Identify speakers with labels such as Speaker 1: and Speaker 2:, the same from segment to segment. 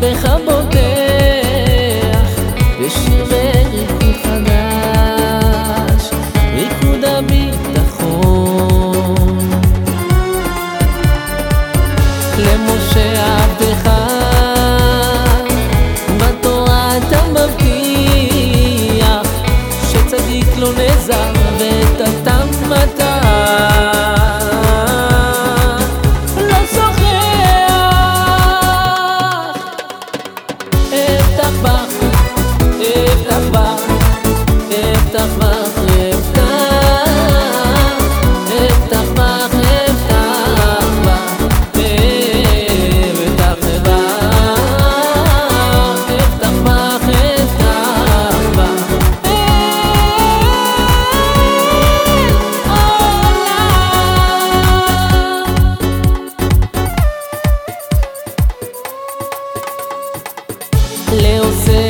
Speaker 1: בך בוטח בשיר בריקוד חדש, ריקוד הביטחון. למשה עבדך בתורה אתה מבטיח שצדיק לא נזר לעושה.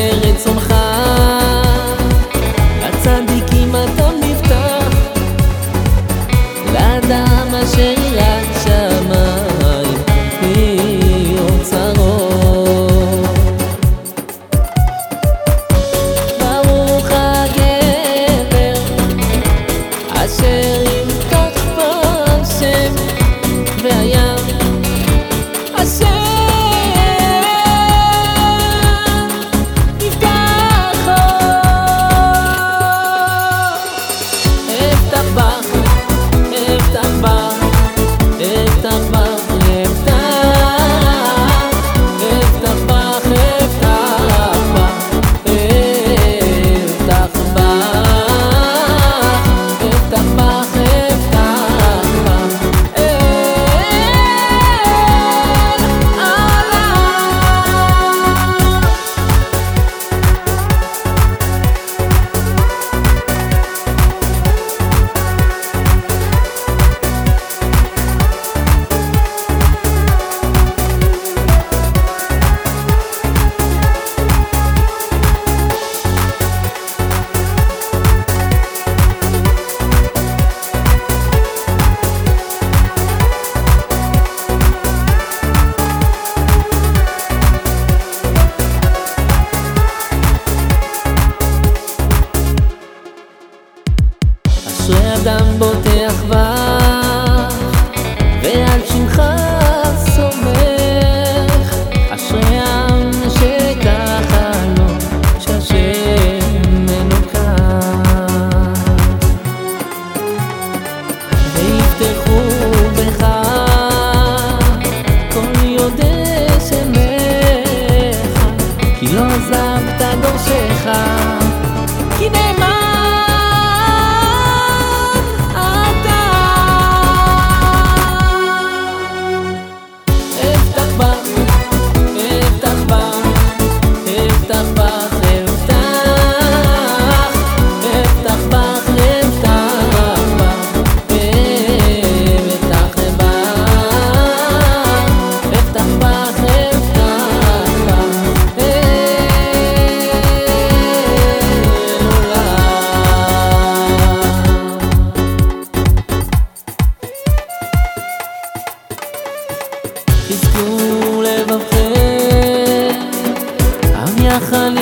Speaker 1: עזבת דורשך. חזקו לבבכם, עם יחד